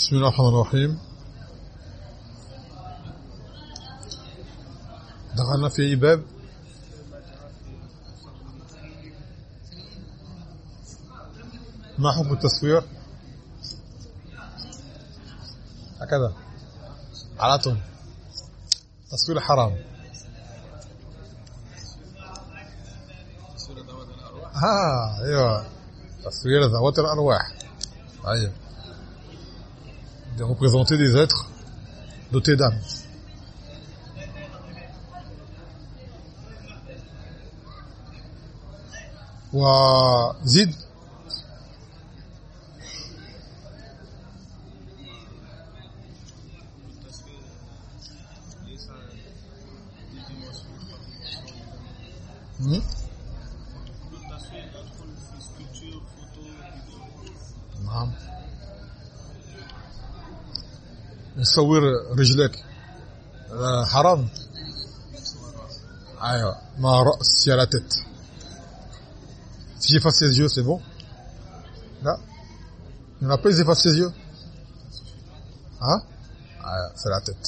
بسم الله الرحمن الرحيم. دخلنا في باب؟ ما حكم التصوير؟ هكذا. على طول. تصوير حرام. ها أيوه. تصوير ذوات الأرواح. أيوه de représenter des êtres dotés d'âme وزيد Hmm? نصور رجلك آه، حرام ايوه ما راس à la tête si j'efface ses yeux c'est bon là il n'y en a pas ils effacent ses yeux hein ah, c'est la tête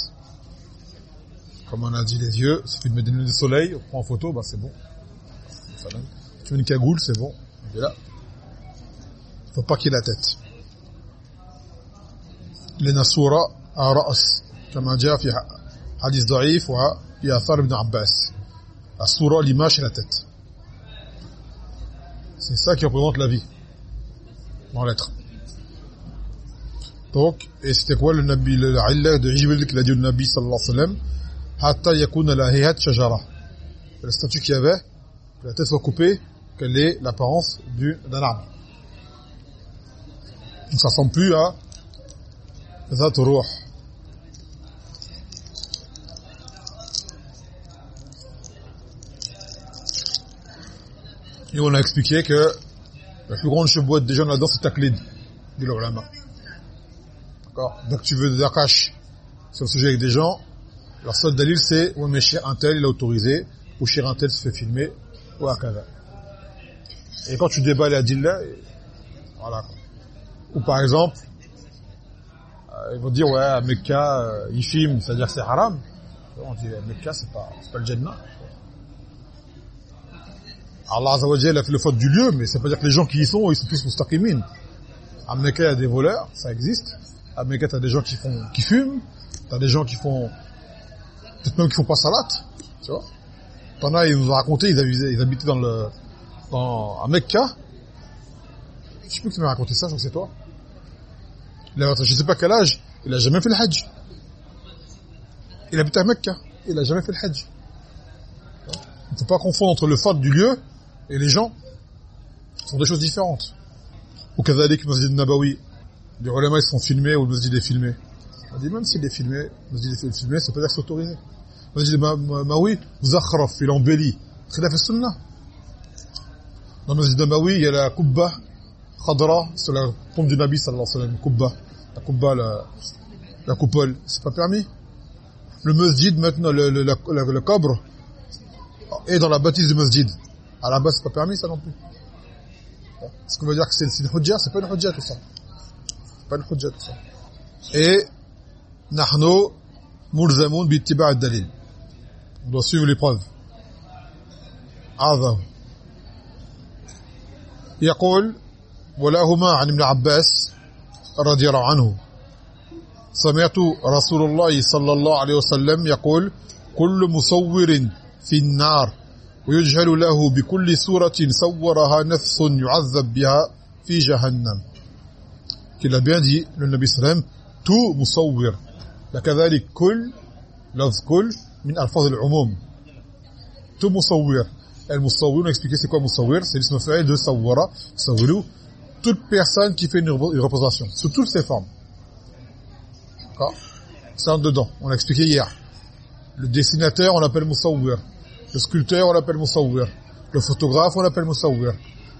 comme on a dit les yeux si tu me donnes le soleil on prend en photo bah c'est bon tu veux une cagoule c'est bon et là faut pas qu'il ait la tête لأن الصورة رأس كما جاء في حديث ضعيف وفي آثار ابن عباس الصورة l'image et la tête c'est ça qui représente la vie dans l'être donc et c'était quoi le nabi l'illa de Jibril qu'il a dit le nabi sallallahu alayhi wa sallam hatta yakuna la hayat shajara le statut qu'il y avait que la tête soit coupée quelle est l'apparence d'un arbre donc ça ressemble plus à ذات روح Et on a expliqué que la plus grande cheboite des gens là-dedans, c'est Taklid, dit l'ulama. D'accord? Donc tu veux des akash sur le sujet avec des gens, leur seul dalil c'est, ouais mais cher un tel, il a autorisé, ou cher un tel se fait filmer, ou akada. Et quand tu débats les adillah, voilà. Ou par exemple, ils vont dire ouais à Mecca euh, ils filment c'est-à-dire c'est haram on dit Mecca c'est pas pas le Jannah Allah Azza wa Jalla a fait le faute du lieu mais ça veut pas dire que les gens qui y sont ils sont tous mustaqimin. À Mecca il y a des voleurs ça existe. À Mecca tu as des gens qui font qui fument. Tu as des gens qui font peut-être même qui font pas salat tu vois. T'en as ils nous ont raconté ils ils habitaient dans le dans à Mecca. Je sais plus qui m'a raconté ça je crois que c'est toi. Il a, je sais pas quel âge, il a jamais fait le hajj. Il habite à Mecca, il a jamais fait le hajj. Il ne faut pas confondre entre le faute du lieu et les gens. Sont deux choses différentes. Ou kazalik masjid Nabawi, les ulama ils sont filmés ou le masjid est filmé. On dit même s'il est filmé, le masjid est filmé, ça peut dire c'est autorisé. Le masjid Nabawi, zakhraf, il embellit. Khilaf sunnah Dans le masjid Nabawi, il y a la kubba khadra sur la tombe du Nabi sallallahu alayhi wa sallam, la kubba, la, la coupole, c'est pas permis. Le masjid maintenant, le, le cobre est dans la bâtisse du masjid. À la base, c'est pas permis ça non plus. Ce qu'on veut dire que c'est une hujja, c'est pas une hujja tout ça. C'est pas une hujja tout ça. Et nahnu mulzamun bi ittiba' ad-dalil. On doit suivre les preuves. هذا يقول ولهما عن ابن عباس رضي الله عنه سمعت رسول الله صلى الله عليه وسلم يقول كل مصور في النار ويجهل له بكل صورة صورها نفس يعذب بها في جهنم qu'il a bien dit le Nabi sallam tout musawwir لكذلك كل لفظ كل من الفاظ العموم tout musawwir المصور on a expliqué c'est quoi musawwir c'est l'ism fa'il de sawwara sawwiru toute personne qui fait une, représentation, sous toutes ses formes. D'accord C'est en dedans, on l'a expliqué hier. Le dessinateur, on l'appelle Moussawir. Le sculpteur, on l'appelle Moussawir. Le photographe, on l'appelle Moussawir.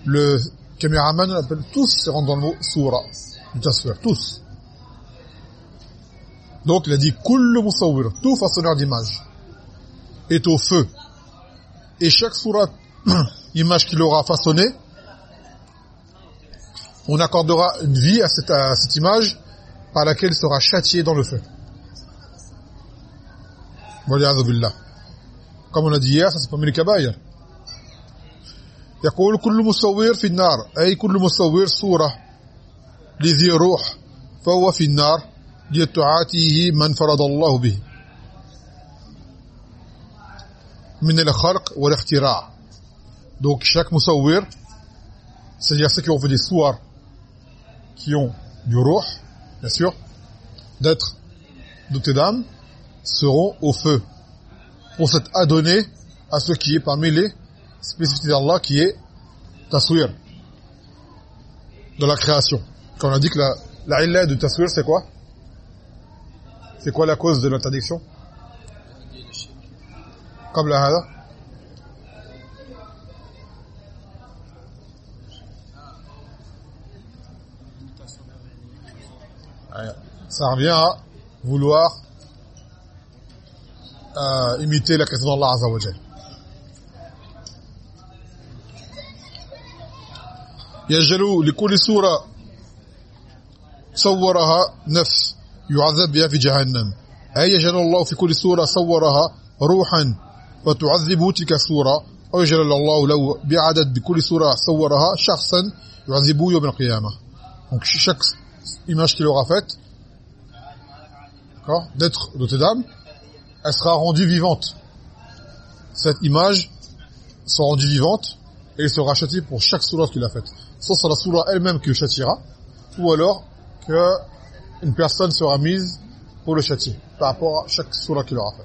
Le caméraman, on l'appelle tous, c'est rentre dans le mot Soura, du tous. Donc, il a dit Kull Moussawir, tout façonneur d'image, est au feu. Et chaque sourate, image qu'il aura façonnée, on accordera une vie à cette, image par laquelle il sera châtié dans le feu. billah. كما نجي ياسا سيقومين كباير. يقول كل مصور في النار أي كل مصور صورة لذي روح فهو في النار لتعاتيه من فرض الله به. من الخلق والاختراع. دونك شاك مصور سيجاسا كيون في دي صور كيون دي روح بيان سور d'être, de tes seront au feu, pour s'être adonnés à ce qui est parmi les spécificité d'Allah qui est taswir de la création. Quand on a dit que la, la illa de taswir c'est quoi? C'est quoi la cause de l'interdiction? Comme la hada. Ça revient à vouloir euh, imiter la création d'Allah Azza wa يجعل لكل سورة صورها نفس يعذب بها في جهنم. أي يجعل الله في كل سورة صورها روحا فتعذبه تلك السورة؟ أو يجعل الله له بعدد بكل سورة صورها شخصا يعذبه يوم القيامة. Donc chaque image qu'il aura faite d'être dotée d'âme elle sera rendue vivante cette image sera rendue vivante et il sera châtié pour chaque sourate qu'il a faite soit c'est la sourate elle-même qui le châtiera, ou alors que une personne sera mise pour le châtier, par rapport à chaque sourate qu'il aura fait.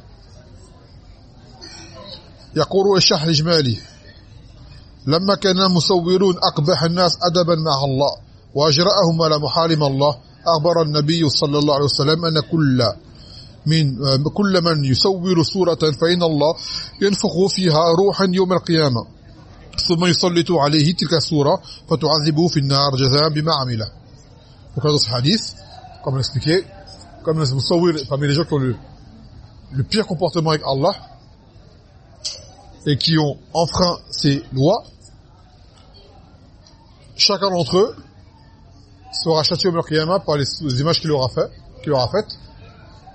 يقول الشرح الإجمالي لما كان المصورون أقبح الناس أدبا مع الله وأجرأهم على محارم الله أخبر النبي صلى الله عليه وسلم أن كل من آه، كل من يصور صورة فإن الله ينفخ فيها روحا يوم القيامة. ثم يسلط عليه تلك الصورة فتعذبه في النار جزاء بما عمله هذا الحديث كما نسبيكي كما نسبيكي فمي رجوك لي le pire comportement avec Allah et qui ont enfreint ses lois chacun d'entre eux sera châtié au mur par les images qu'il aura, fait, qu aura faites.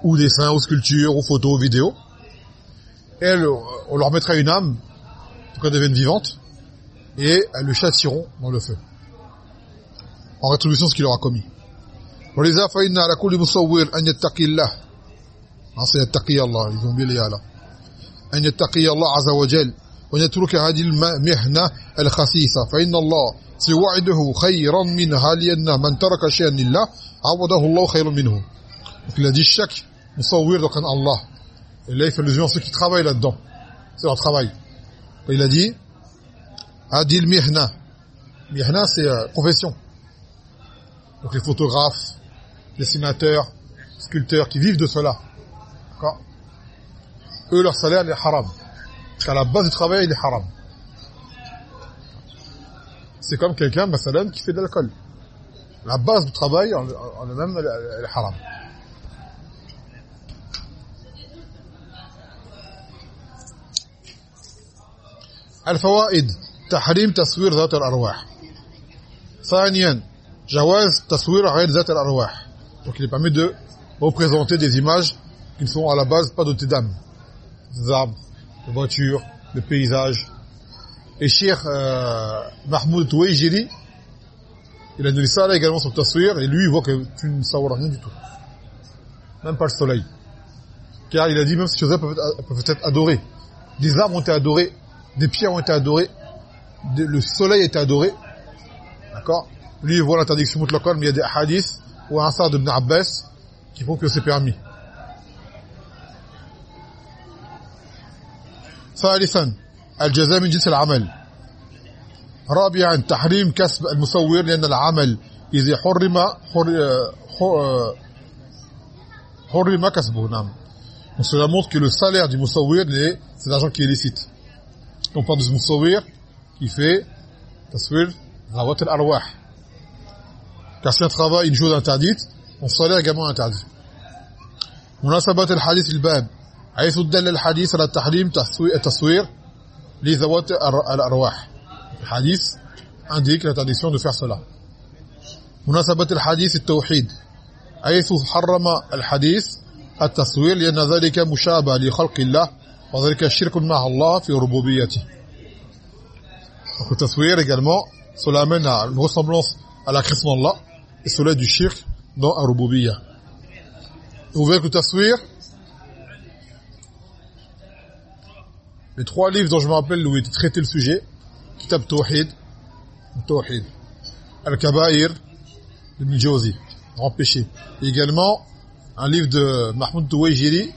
ou dessins ou sculptures ou photos ou vidéos et elle, on leur mettra une âme pour qu'elle devienne vivante et elles le châtieront dans le feu en rétribution de ce qu'il aura commis ولذا فإن على كل مصور أن يتقي الله أصل يتقي الله يذون باليالا أن يتقي الله عز وجل ويترك هذه المهنة الخسيسة فإن الله سيوعده خيرا منها لأن من ترك شيئا لله عوضه الله خيرا منه donc il a dit chaque Musawwir donc en Allah. Et là, il fait allusion à ceux qui travaillent là-dedans. C'est leur travail. Et il a dit Adil Mihna. Mihna, c'est euh, profession. Donc les photographes, dessinateurs, sculpteurs qui vivent de cela. D'accord? Eux, leur salaire, il est haram. Parce qu'à la base du travail, il est haram. C'est comme quelqu'un, salam, qui fait de l'alcool. La base du travail, en, en, en même, elle est haram. الفوائد تحريم تصوير ذات الارواح ثانيا جواز تصوير غير ذات الارواح donc il est permis de représenter des images qui ne sont à la base pas dotées d'âme des arbres des voitures des paysages et Cheikh euh, Mahmoud Touejiri il a donné ça là également sur taswir et lui il voit que tu ne savoir rien du tout même pas le soleil car il a dit même ces choses-là peuvent, peuvent être adorées des arbres ont été adorés des pierres ont été adorées le soleil est adoré d'accord lui il voit l'interdiction mutlaqan mais il y a des hadiths ou un sard d'Ibn Abbas qui font que c'est permis ثالثا الجزاء من جنس العمل رابعا تحريم كسب المصور لأن العمل إذا حرم حرم كسبه نعم donc cela montre que le salaire du musawwir c'est l'argent qui est licite On parle du musawwir qui fait taswir rawat al-arwah car c'est un travail une chose interdite son salaire également interdit مناسبة الحديث الباب حيث دل الحديث على تحريم التصوير لذوات الأرواح الحديث indique l'interdiction de faire cela مناسبة الحديث التوحيد حيث حرم الحديث التصوير لأن ذلك مشابه لخلق الله وذلك الشرك مع الله في ربوبيته donc le taswir également cela amène à une ressemblance à la création d'Allah et cela du shirk dans la rububiyya vous voyez que le taswir les trois livres dont je me rappelle où il traité le sujet Kitab Tawhid Tawhid Al-Kaba'ir Ibn Jawzi grand péché et également un livre de Mahmoud Touwaijiri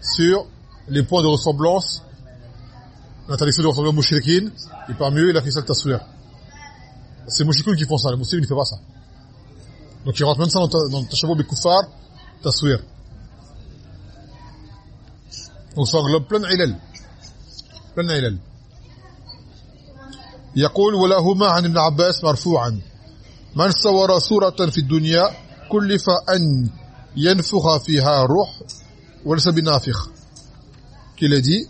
sur les points de ressemblance l'interdiction de ressembler aux mouchriquines et parmi eux il a fait ça le taswir c'est les qui font ça les musulmans ne font pas ça donc il rentre même ça dans, dans le tashabou bikuffar taswir donc ça englobe plein d'ilal plein d'ilal يقول ولهما عن ابن عباس مرفوعا من صور صورة في الدنيا كلف أن ينفخ فيها روح وليس بنافخ qu'il a dit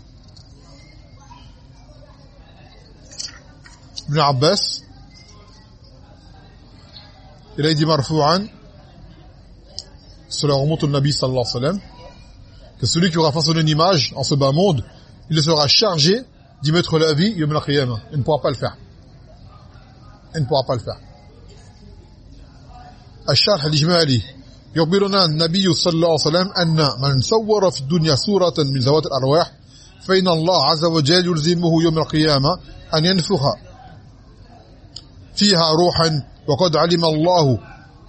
Ibn Abbas il a dit marfou'an cela remonte au Nabi sallallahu alayhi wa sallam que celui qui aura façonné une image en ce bas monde il sera chargé d'y mettre la vie yom al il ne pourra pas le faire il ne pourra pas le faire الشرح الإجمالي يخبرنا النبي صلى الله عليه وسلم أن من صور في الدنيا صورة من ذوات الأرواح فإن الله عز وجل يلزمه يوم القيامة أن ينفخ فيها روحا وقد علم الله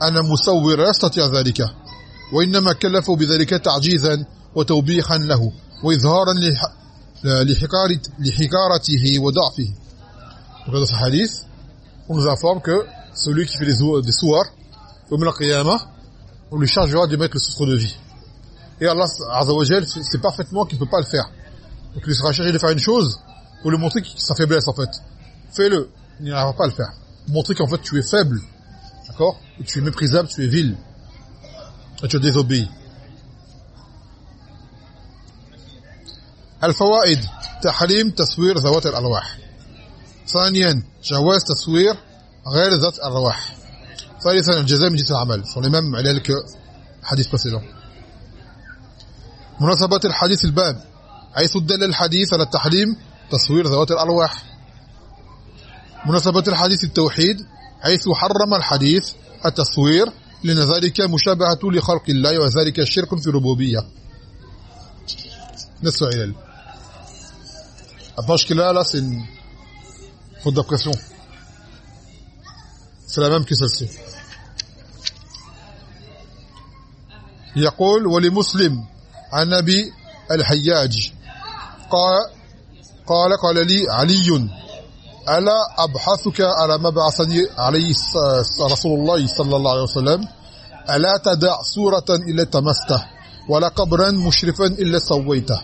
أن مصور لا يستطيع ذلك وإنما كلفه بذلك تعجيزا وتوبيخا له وإظهارا لحكارته وضعفه. Donc dans ce hadith, on nous informe que celui qui fait des, souars, au Qiyamah, on lui chargera de mettre le souffre de vie. Et Allah Azzawajal, c'est parfaitement qu'il ne peut pas le faire. Donc il sera chargé de faire une chose pour lui montrer sa faiblesse en fait. Fais-le, il n'arrivera pas à le faire. Montrer qu'en fait tu es faible, d'accord Et tu es méprisable, tu es vil. Et tu as désobéi. الفوائد تحريم تصوير ذوات الأرواح ثانيا جواز تصوير غير ذات الأرواح ثالثا الجزاء من جنس العمل. Sont les mêmes précédent مناسبة الحديث الباب حيث دل الحديث على التحريم تصوير ذوات الأرواح. مناسبة الحديث التوحيد حيث حرم الحديث التصوير لأن ذلك مشابهة لخلق الله وذلك شرك في الربوبية. نفس علل. Maintenant, là, là, c'est une faute. C'est la même que celle-ci. يقول ولمسلم عن نبي الحياج. قال قال قال لي علي ألا أبحثك على ما بعثني عليه رسول الله صلى الله عليه وسلم؟ ألا تدع سورة إلا تمسته ولا قبرا مشرفا إلا سويته؟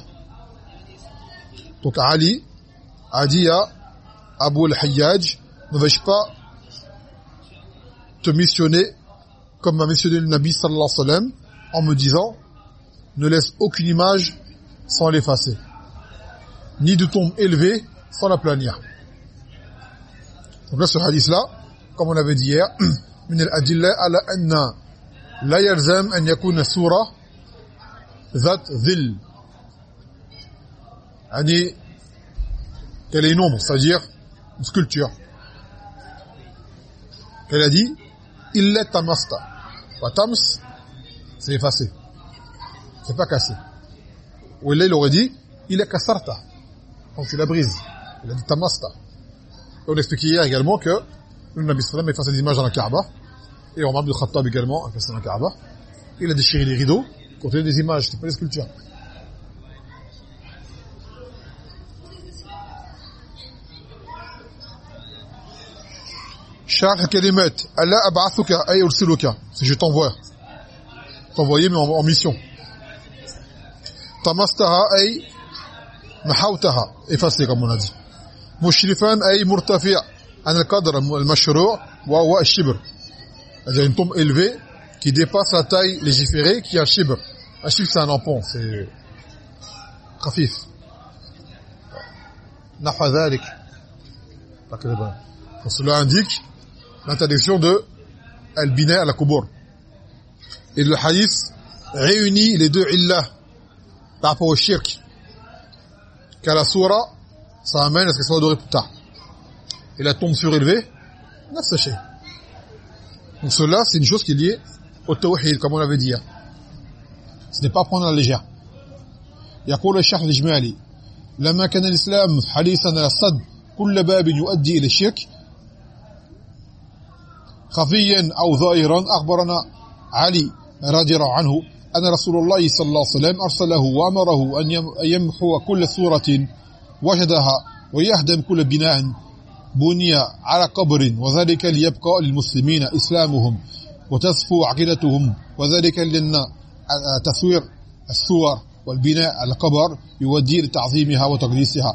Donc Ali a dit à Abu al-Hayyaj, ne vais-je pas te missionner comme en me disant ne laisse aucune image sans l'effacer ni de tombe élevée sans la planir donc là ce hadith là comme on l'avait dit hier من الأدلة على أن لا يلزم أن يكون السورة ذات ذل يعني qu'elle est une ombre c'est-à-dire une sculpture qu'elle a dit illa tamasta wa tams c'est effacé c'est pas cassé ou il aurait dit il est kasarta donc tu la brises il a dit tamasta on expliquait hier également que le Nabi sallam effacé des images dans la Kaaba et Omar ibn Khattab également effacé dans la Kaaba il a déchiré les rideaux contenaient des images c'était pas des sculptures شرح كلمات ألا أبعثك أي أرسلك si je t'envoie t'envoyer mais en, en mission طمستها أي محوتها effacé comme on a dit مشرفا أي مرتفع عن القدر المشروع وهو الشبر c'est-à-dire une tombe élevée qui dépasse la taille légiférée qui est un shibr un shibr c'est un ampon c'est خفيف نحو ذلك cela indique l'interdiction de al-bina à la kubur Et le hadith réunit les deux illah par rapport au shirk. Car la surah, ça amène à ce qu'elle soit adorée plus tard. Et la tombe surélevée, nafs shay. Donc cela, c'est une chose qui est liée au tawhid, comme on l'avait dit. Ce n'est pas prendre à la légère. يقول الشيخ الإجمالي لما كان الإسلام حديثا على الصد كل باب يؤدي إلى الشرك خفيا أو ظاهرا أخبرنا علي رضي الله عنه أن رسول الله صلى الله عليه وسلم أرسله وأمره أن يم- أن يمحو كل سورة وجدها ويهدم كل بناء بني على قبر وذلك ليبقى للمسلمين إسلامهم وتصفو عقيدتهم وذلك لأن تصوير الصور والبناء على القبر يؤدي لتعظيمها وتقديسها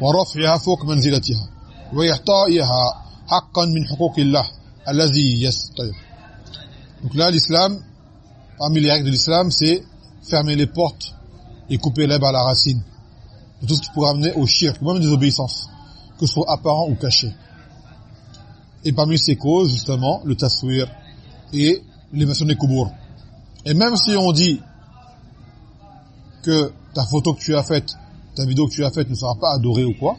ورفعها فوق منزلتها وإعطائها حقا من حقوق الله الذي يستطيع. Donc là, l'islam, parmi les règles de l'islam, c'est fermer les portes et couper l'herbe à la racine de tout ce qui pourrait amener au shirk, même des obéissances, que ce soit apparent ou caché. Et parmi ces causes, justement, le taswir et l'élévation des koubour. Et même si on dit que ta photo que tu as faite, ta vidéo que tu as faite ne sera pas adorée ou quoi,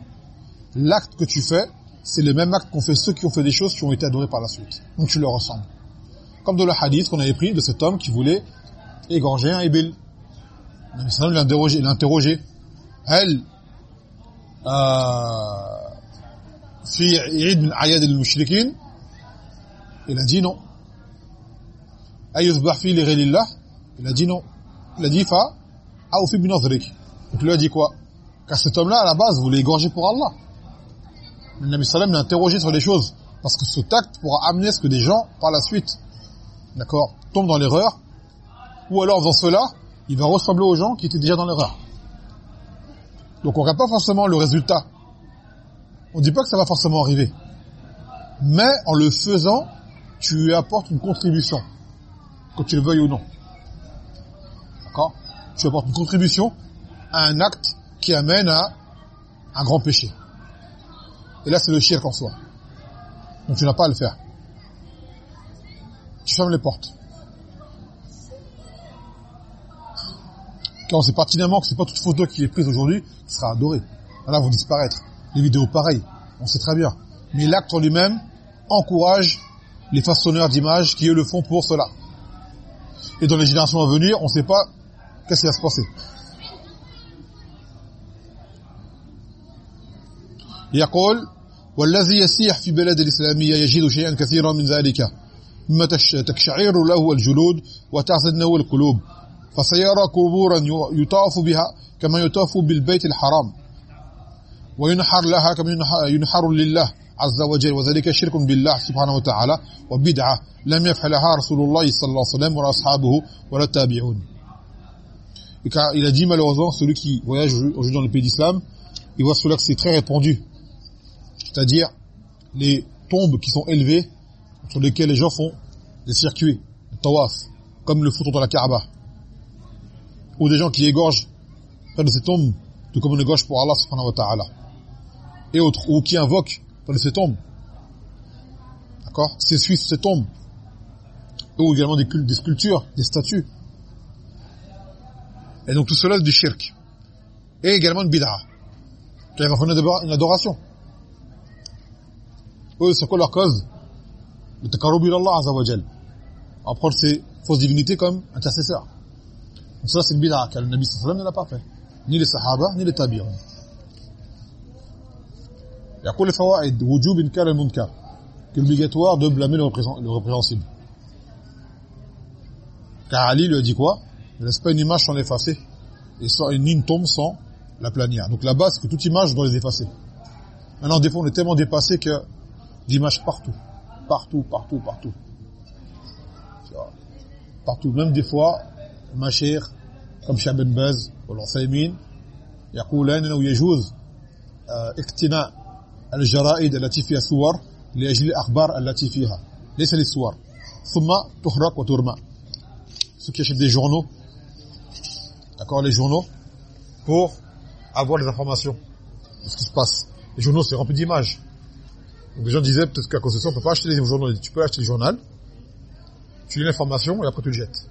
l'acte que tu fais, c'est le même acte qu'ont fait ceux qui ont fait des choses qui ont été adorées par la suite. Donc tu leur ressembles comme dans le hadith qu'on avait pris de cet homme qui voulait égorger un Ibil. Nabi sallam l'a interrogé. Elle, euh, fi Eid min Ayad al-Mushrikin, il a dit non. Ayuzbah fi l'irilillah, il a dit non. Il a dit fa, aoufi bin azrik. Donc lui a dit quoi? Car cet homme-là, à la base, voulait égorger pour Allah. Le Nabi sallam l'a interrogé sur les choses. Parce que ce tact pourra amener ce que des gens, par la suite, d'accord, tombent dans l'erreur. Ou alors, dans cela, il va ressembler aux gens qui étaient déjà dans l'erreur. Donc on regarde pas forcément le résultat. On dit pas que ça va forcément arriver. Mais en le faisant, tu apportes une contribution. Que tu le veuilles ou non. D'accord Tu apportes une contribution à un acte qui amène à un grand péché. Et là, c'est le shirk en soi. Donc tu n'as pas à le faire Tu fermes les portes. Car on sait pertinemment que c'est pas toute photo qui est prise aujourd'hui qui sera adorée. Là, vont disparaître. Les vidéos, pareil. On sait très bien. Mais l'acte en lui-même encourage les façonneurs d'images qui, eux, le font pour cela. Et dans les générations à venir, on ne sait pas qu'est-ce qui va se passer. يقول والذي يسيح في بلاد الإسلامية يجد شيئا كثيرا من ذلك مما تقشعر له الجلود وتحزنه القلوب فسيرى قبورا يطاف بها كما يطاف بالبيت الحرام وينحر لها كما ينحر لله عز وجل وذلك شرك بالله سبحانه وتعالى وبدعة لم يفعلها رسول الله صلى الله عليه وسلم ولا أصحابه ولا التابعون Et car il a dit malheureusement, celui qui voyage aujourd'hui dans le pays d'islam, il voit cela que c'est très répandu. C'est-à-dire les tombes qui sont élevées, sur lesquelles les gens font des circuits, des tawaf, comme le font dans la Kaaba. Ou des gens qui égorgent près de ces tombes, tout comme on égorge pour Allah subhanahu wa ta'ala. Et autres, ou qui invoquent près de ces tombes. D'accord? S'essuient sur ces tombes. Ou également des, sculptures, des statues. Et donc tout cela du shirk. Et également une bid'a. Faire une adoration. Eux, c'est quoi leur cause? Le taqarrub ila Allah azza wa. Apprendre ses fausses divinités comme intercesseur. Donc ça c'est le Nabi sallallahu alayhi pas fait. Ni les sahaba, ni les tabi'un. Il y a quoi les fawaïd Wujub inkar al-munkar. Qu'il est obligatoire de blâmer le, repréhensible. Car Ali lui a dit quoi? Ne laisse pas une image sans l'effacer. Et ni une tombe sans la planière. Donc là-bas, c'est que toute image doit les effacer. Maintenant, des fois, on est tellement dépassé que d'images partout Partout, partout, partout. Partout. Même des fois, Machir, comme Cheikh Ben Baz, ou l'Ansaymin, يقولان انه يجوز اقتناء الجرائد التي فيها صور لاجل الاخبار التي فيها ليس للصور ثم تحرق وترمى ceux qui achètent des journaux d'accord les journaux pour avoir les informations de ce qui se passe les journaux c'est rempli d'images donc les gens disaient peut-être qu'à ça on peut pas acheter les journaux tu peux acheter le journal tu lis l'information et après tu le jettes.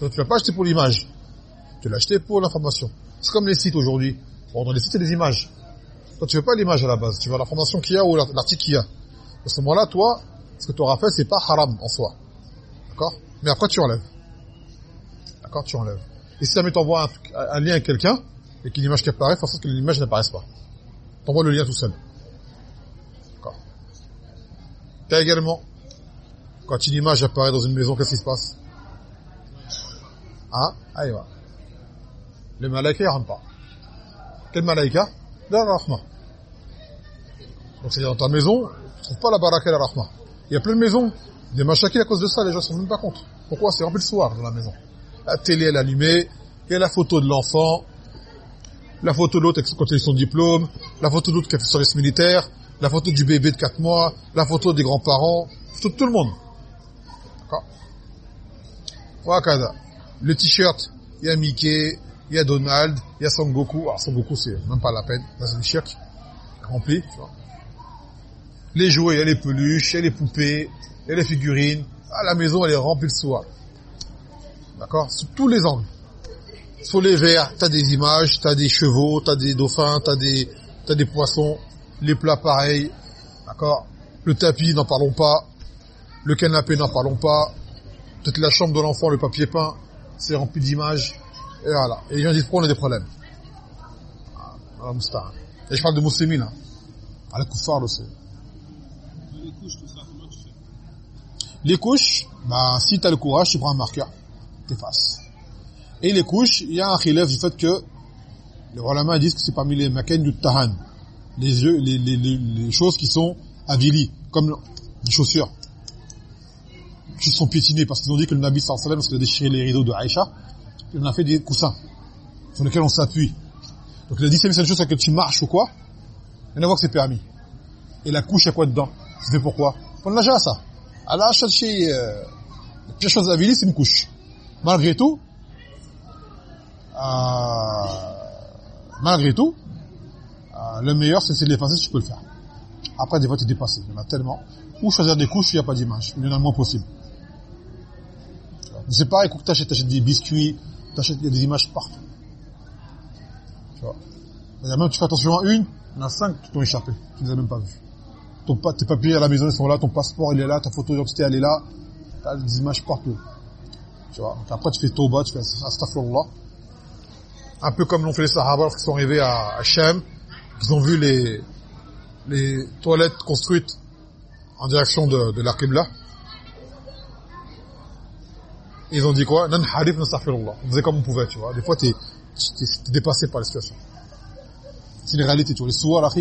Donc tu l'as pas acheté pour l'image. Tu l'as acheté pour l'information. C'est comme les sites aujourd'hui. Bon, dans les sites, a des images. Toi, tu veux pas l'image à la base. Tu veux l'information qu'il y a ou l'article qu'il y a. À ce moment-là, toi, ce que tu auras fait, c'est pas haram en soi. D'accord? Mais après, tu enlèves. D'accord? Tu enlèves. Et si jamais envoies un, lien à quelqu'un, et qu'une image qui apparaît, faut que l'image n'apparaisse pas. T'envoies le lien tout seul. T'as également, quand une image apparaît dans une maison, qu'est-ce qui se passe? Ah, allez, va. Les malaïka, ils rentrent pas. Quel malaïka? La rahma. Donc c'est dans ta maison, tu trouves pas la baraka et la rahma. Il y a plein de maisons, des machakis à cause de ça, les gens se rendent même pas compte. Pourquoi? C'est rempli le soir dans la maison. La télé, elle est allumée, il y a la photo de l'enfant, la photo de l'autre quand il a son diplôme, la photo de l'autre qui a fait service militaire, la photo du bébé de 4 mois, la photo des grands-parents, de tout le monde. D'accord Le t-shirt, il y a Mickey, il y a Donald, il y a Son Goku. Alors Son Goku, c'est même pas la peine, c'est un t-shirt rempli, tu vois. Les jouets, il y a les peluches, il y a les poupées, il y a les figurines. À la maison, elle est remplie de soie. D'accord Sous tous les angles sur les verres, t'as des images, t'as des chevaux, t'as des dauphins, t'as des, t'as des poissons, les plats pareils, d'accord Le tapis, n'en parlons pas. Le canapé, n'en parlons pas. Peut-être la chambre de l'enfant, le papier peint, c'est rempli d'images. Et voilà. Et les gens disent, pourquoi on a des problèmes? Ah, Et je parle de musulmans, là. À la kuffar aussi. Les couches, tout ça, comment tu fais? Les couches, bah, si t'as le courage, tu prends un marqueur, t'effaces. Et les couches, il y a un khilaf du fait que les ulama disent que c'est parmi les makan du tahan, les, yeux, les, les, les, choses qui sont avilies, comme les chaussures, qui sont piétinées, parce qu'ils ont dit que le Nabi sallallahu alayhi wa sallam, a déchiré les rideaux de Aïcha, il en a fait des coussins, sur lesquels on s'appuie. Donc il a dit, c'est une chose, c'est que tu marches ou quoi, il y en a que c'est permis. Et la couche, il y a quoi dedans? C'est pourquoi? Pour le ça. Alors, chez, euh, la pire chose avilie, c'est une couche. Malgré tout, euh, malgré tout, le meilleur, c'est de l'effacer si tu peux le faire. Après, des fois, tu es dépassé. Il y en a tellement. Ou choisir des couches, il n'y a pas d'image. Il y en a le moins possible. C'est pareil, quand tu achètes, des biscuits, achètes, il y a des images partout. Tu vois. Même, tu fais attention à une, il y en a cinq qui t'ont échappé. Tu ne les as même pas vues. Ton, tes papiers à la maison, ils sont là, ton passeport, il est là, ta photo d'identité, elle est là. Tu as des images partout. Tu vois. Après, tu fais Toba, tu fais Astaghfirullah un peu comme l'ont fait les Sahaba qui sont arrivés à, Shem, ils ont vu les, les toilettes construites en direction de, de la Qibla. Ils ont dit quoi Nan harif On faisait comme on pouvait, tu vois. Des fois, tu es, dépassé par la situation. C'est une réalité, tu vois. Les souars,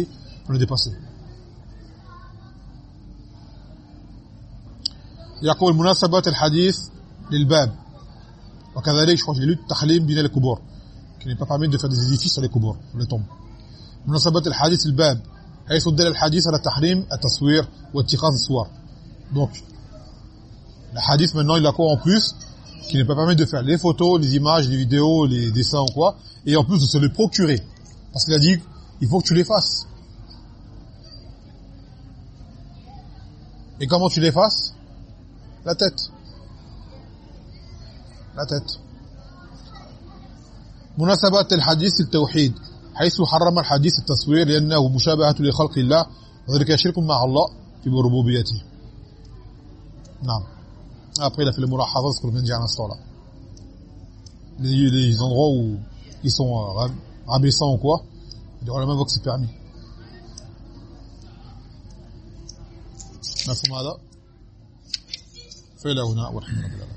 on est dépassé. يقول مناسبة الحديث للباب وكذلك je crois que j'ai lu تحليم بين الكبور qui n'est pas permis de faire des édifices sur les kubur, sur les tombes. مناسبة الحديث الباب حيث دل الحديث على تحريم التصوير واتخاذ الصور. Donc le hadith maintenant il a quoi en plus qui n'est pas permis de faire les photos, les images, les vidéos, les dessins ou quoi et en plus de se les procurer parce qu'il a dit il faut que tu les fasses. Et comment tu les fasses La tête. La tête. مناسبة الحديث التوحيد حيث حرم الحديث التصوير لأنه مشابهة لخلق الله وذلك يشرك مع الله في ربوبيته نعم après il a fait le mulahaza ce qu'on vient de dire à l'instant là les, les endroits où ils sont euh, rabaissants ou quoi il aura la même voix que c'est permis مفهوم هذا فإلى هنا والحمد لله